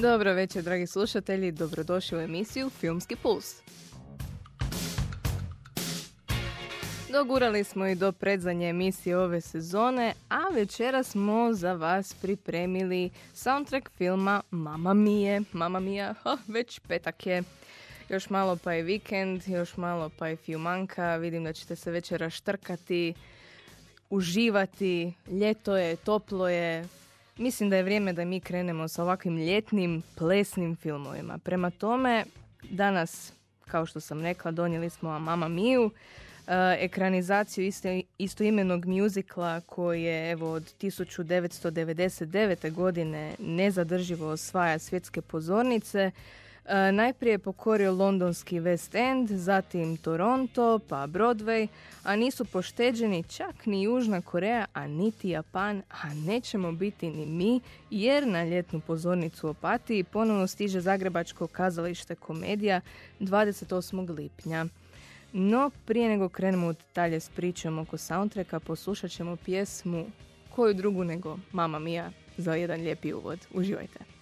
Dobro večer, dragi slušatelji, dobrodošli u emisiju Filmski puls. Dogurali smo i do predzanje emisije ove sezone, a večera smo za vas pripremili soundtrack filma Mama Mije. Mama Mija, ha, već petak je. Još malo pa je vikend, još malo pa je fiumanka. Vidim da ćete se večera štrkati, uživati. Ljeto je, toplo je, Mislim da je vrijeme da mi krenemo sa ovakvim ljetnim plesnim filmovima. Prema tome, danas, kao što sam rekla, donijeli smo Mama Miju, e, ekranizaciju isto, istoimenog mjuzikla koji je evo od 1999. godine nezadrživo osvaja svjetske pozornice. E, najprije je pokorio londonski West End, zatim Toronto, pa Broadway, a nisu pošteđeni čak ni Južna Koreja, a niti Japan, a nećemo biti ni mi, jer na ljetnu pozornicu Opatiji ponovno stiže Zagrebačko kazalište komedija 28. lipnja. No, prije nego krenemo u detalje s pričom oko soundtracka, poslušat ćemo pjesmu koju drugu nego Mama Mia za jedan lijepi uvod. Uživajte!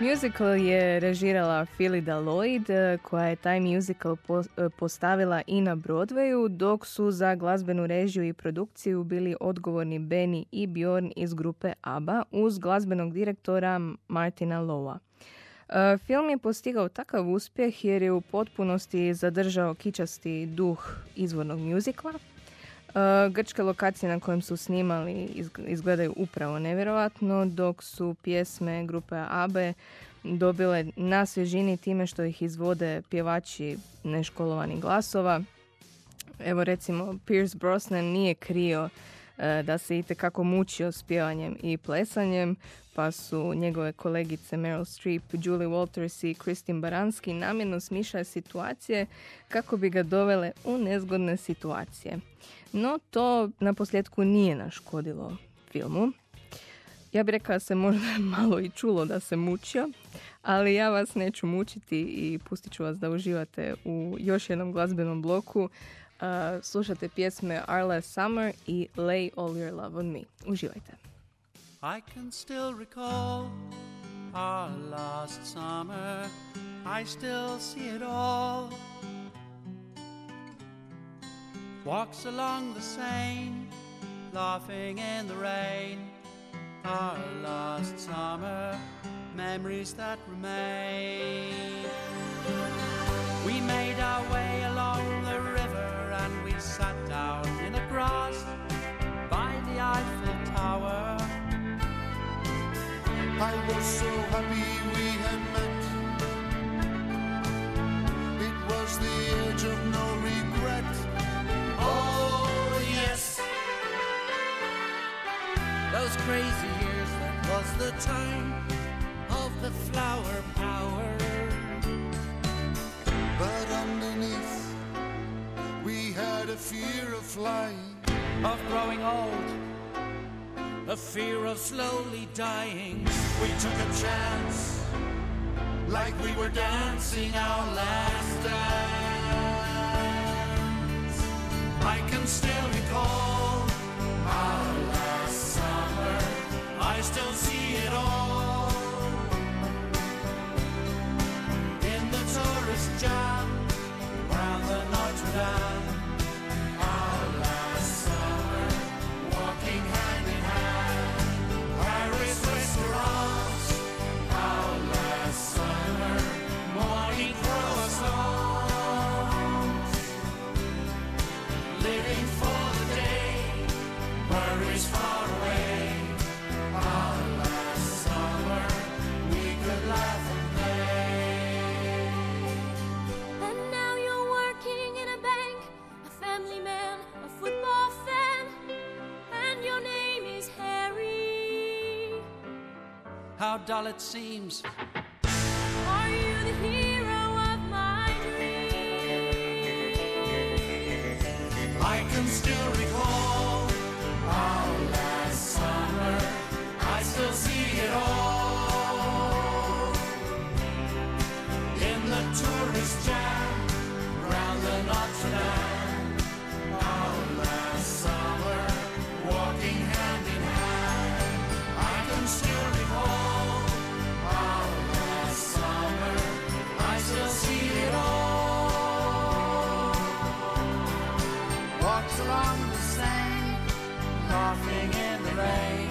Musical je režirala Phylida Lloyd, eh, koja je taj musical eh, postavila i na Broadwayu, dok su za glazbenu režiju i produkciju bili odgovorni Benny i Bjorn iz grupe ABBA uz glazbenog direktora Martina Lowa. Eh, Film je postigao takav uspjeh jer je u potpunosti zadržao kičasti duh izvornog muzikla, grčke lokacije na kojem su snimali izg- izgledaju upravo nevjerojatno, dok su pjesme grupe ABBE dobile na svježini time što ih izvode pjevači neškolovanih glasova. Evo recimo, Pierce Brosnan nije krio da se itekako mučio s pjevanjem i plesanjem, pa su njegove kolegice Meryl Streep, Julie Walters i Kristin Baranski namjerno smišljale situacije kako bi ga dovele u nezgodne situacije. No to na posljedku nije naškodilo filmu. Ja bih rekla se možda malo i čulo da se mučio, ali ja vas neću mučiti i pustit ću vas da uživate u još jednom glazbenom bloku. Uh, slušate pjesme Our Last Summer i Lay All Your Love On Me. Uživajte. I can still recall our last summer. I still see it all. Walks along the Seine, laughing in the rain. Our last summer, memories that remain. We made our way along sat down in the grass by the Eiffel Tower. I was so happy we had met. It was the age of no regret. Oh, yes. Those crazy years, that was the time fear of flying. Of growing old, a fear of slowly dying. We took a chance, like we were dancing our last dance. I can still recall Our last summer, I still see it all in the tourist jam round the Notre Dame. dull it seems. I can still recall. Along the Seine, laughing in the rain.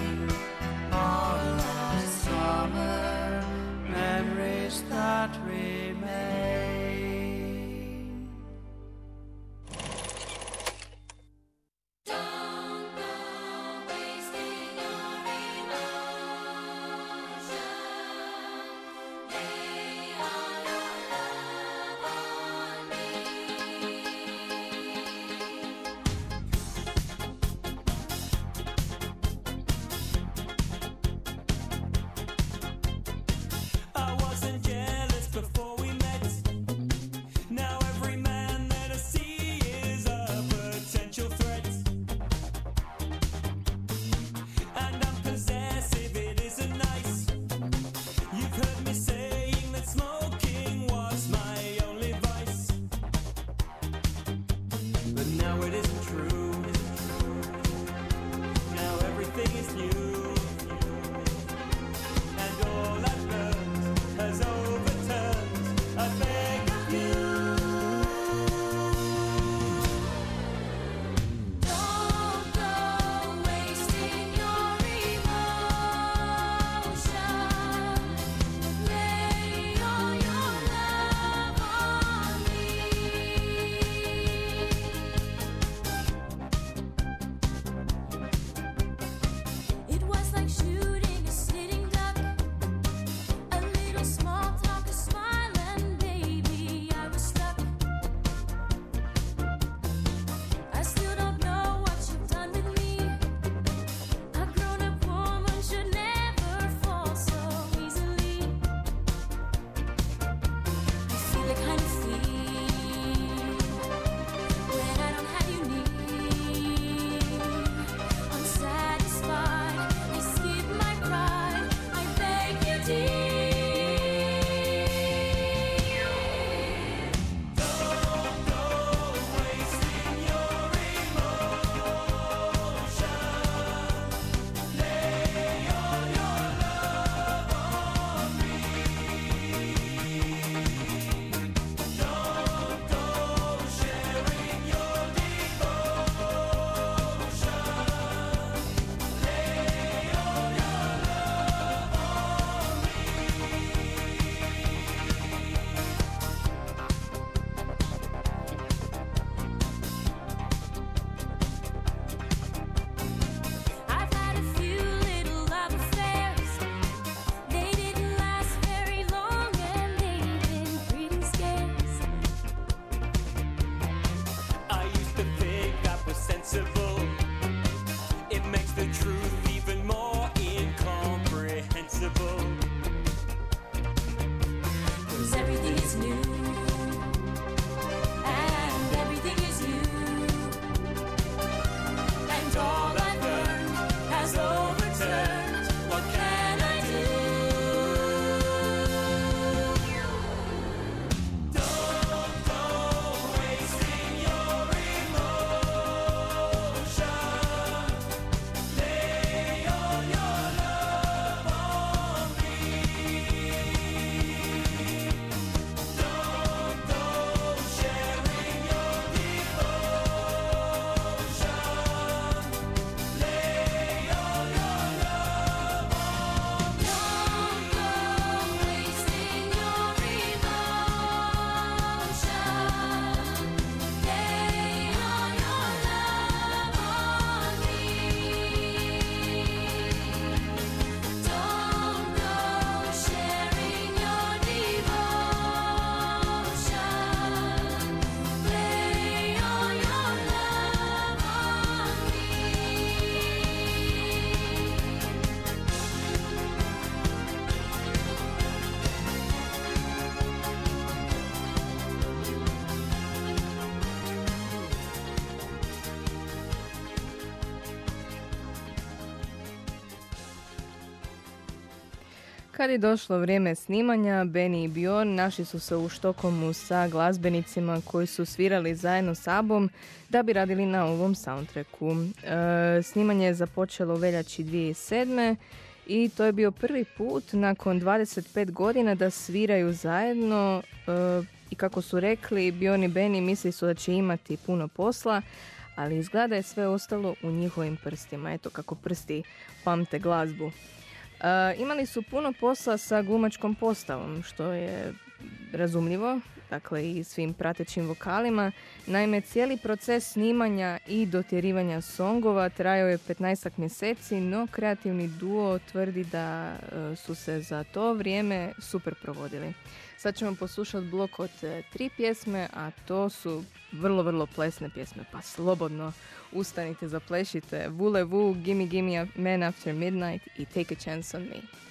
Kad je došlo vrijeme snimanja, Benny i Bjorn našli su se u Štokomu sa glazbenicima koji su svirali zajedno s Abom da bi radili na ovom soundtracku. E, snimanje je započelo veljači 2007. i to je bio prvi put nakon 25 godina da sviraju zajedno e, i kako su rekli, Bjorn i Benny misli su da će imati puno posla, ali izgleda da je sve ostalo u njihovim prstima. Eto kako prsti pamte glazbu. E, imali su puno posla sa glumačkom postavom, što je razumljivo, dakle i svim pratećim vokalima. Naime, cijeli proces snimanja i dotjerivanja songova trajao je 15 mjeseci, no kreativni duo tvrdi da e, su se za to vrijeme super provodili. Sad ćemo poslušati blok od e, tri pjesme, a to su vrlo, vrlo plesne pjesme, pa slobodno ustanite, zaplešite. Voulez-vous, Gimme Gimme a Man After Midnight i Take a Chance on Me.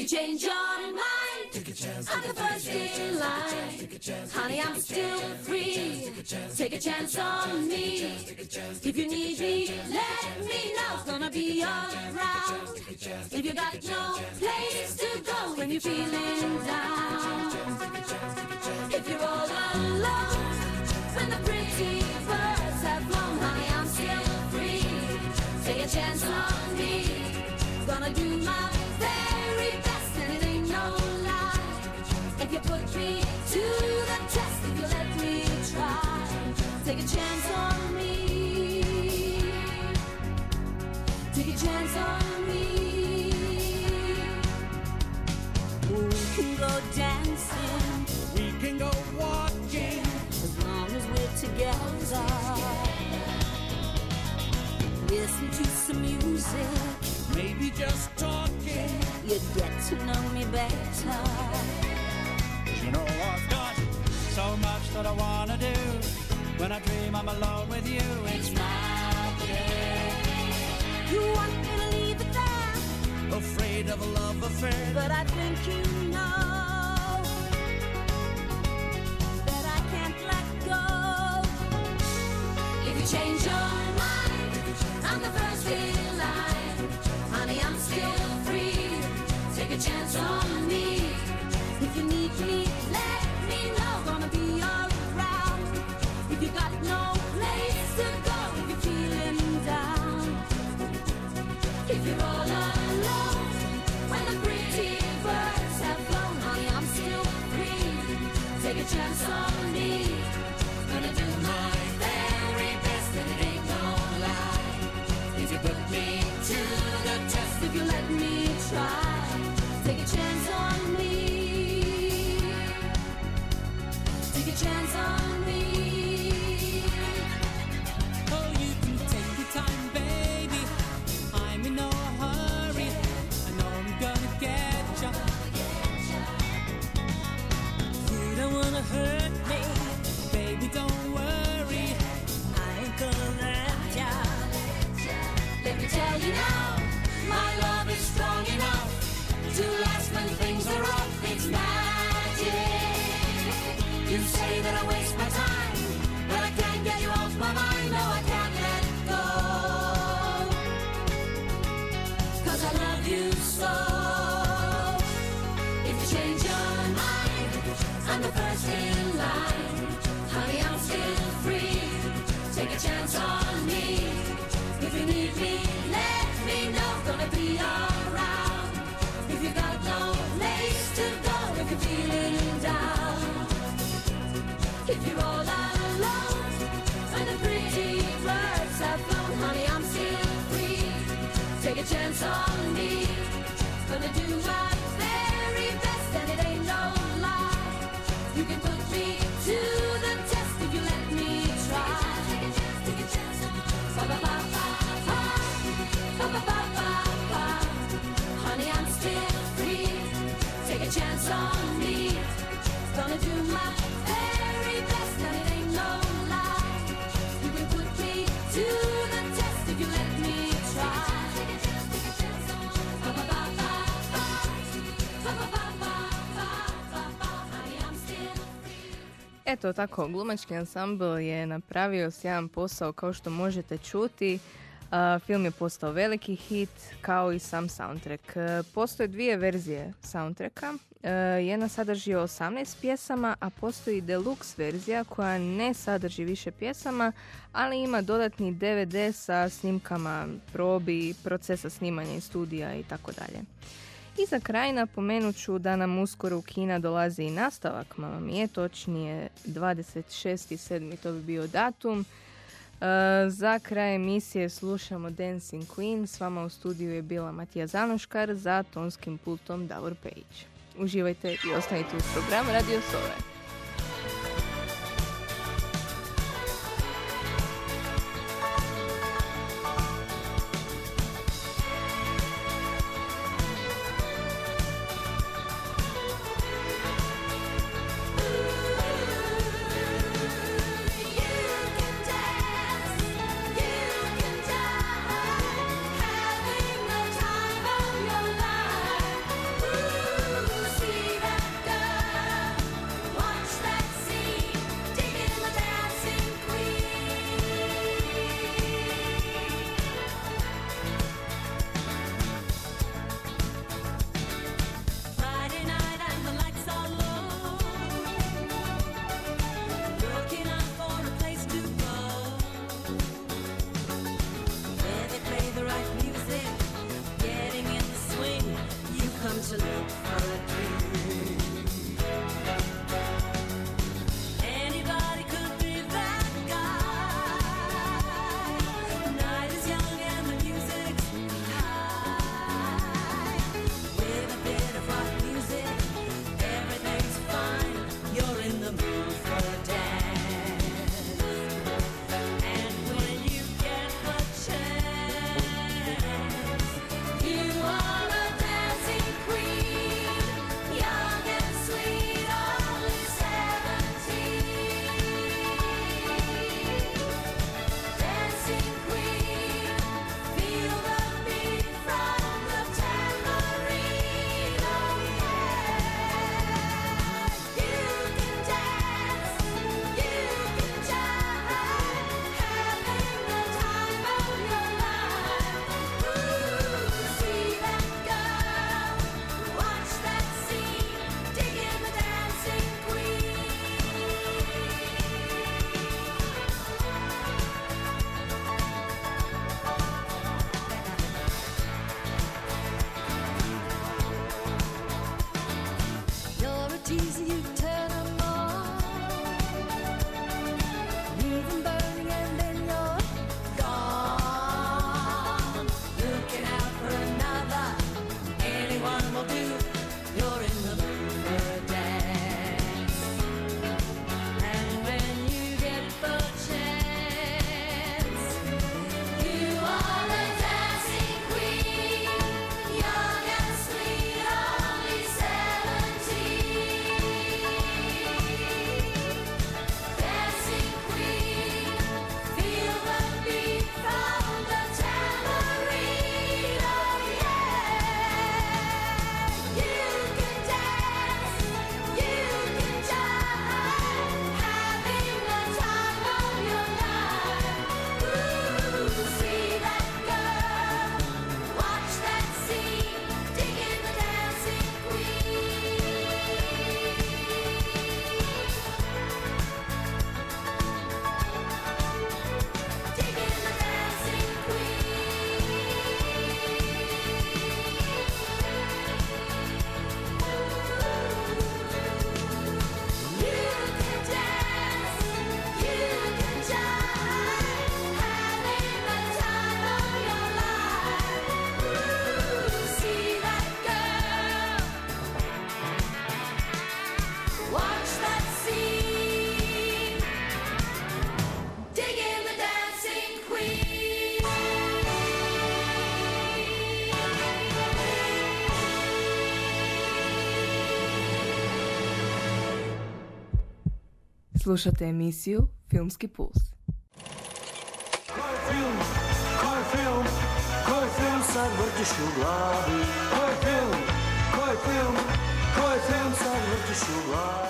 You change your mind, take a chance. I'm the first in line. Honey, I'm still free. Take a chance on me. If you need me, let me know. It's gonna be around. If you got no place to go when you're feeling down. If you're all alone, when the pretty birds have flown, honey, I'm still free. Take a chance on me. Gonna do my You put me to the test, if you let me try, take a chance on me. Take a chance on me. We can go dancing We can go walking. as long as we're together. Listen to some music, Maybe just talking. you'd get to know me better. That I wanna do. When I dream I'm alone with you, it's magic. You want me to leave it there, Afraid of a love affair. but I think you know that I can't let go. If you change your mind, I'm the first in line. Honey, I'm still free. Take a chance on Take a chance on me. If you need me, let me know. Gonna be around. If you got no place to go, if you're feeling down. If you're all alone, when the pretty birds have flown, honey, I'm still free. Take a chance on me. Gonna do my Eto tako, glumački ansambl je napravio sjajan posao kao što možete čuti. Film je postao veliki hit kao i sam soundtrack. E, Postoje dvije verzije soundtracka. E, Jedna sadrži 18 pjesama, a postoji deluxe verzija koja ne sadrži više pjesama, ali ima dodatni DVD sa snimkama probi, procesa snimanja iz studija i tako dalje. I za kraj napomenut ću da nam uskoro u Kina dolazi i nastavak Mama Mije, točnije 26.7. to bi bio datum. E, za kraj emisije slušamo Dancing Queen, s vama u studiju je bila Matija Zanoškar, za tonskim pultom Davor Pejić. Uživajte i ostanite uz program Radio Sove. Слушате емисију Филмски пулс. Кој филм, кој филм, кој филм сад вртиш у глави? Кој филм, кој филм, кој филм сад вртиш у глави?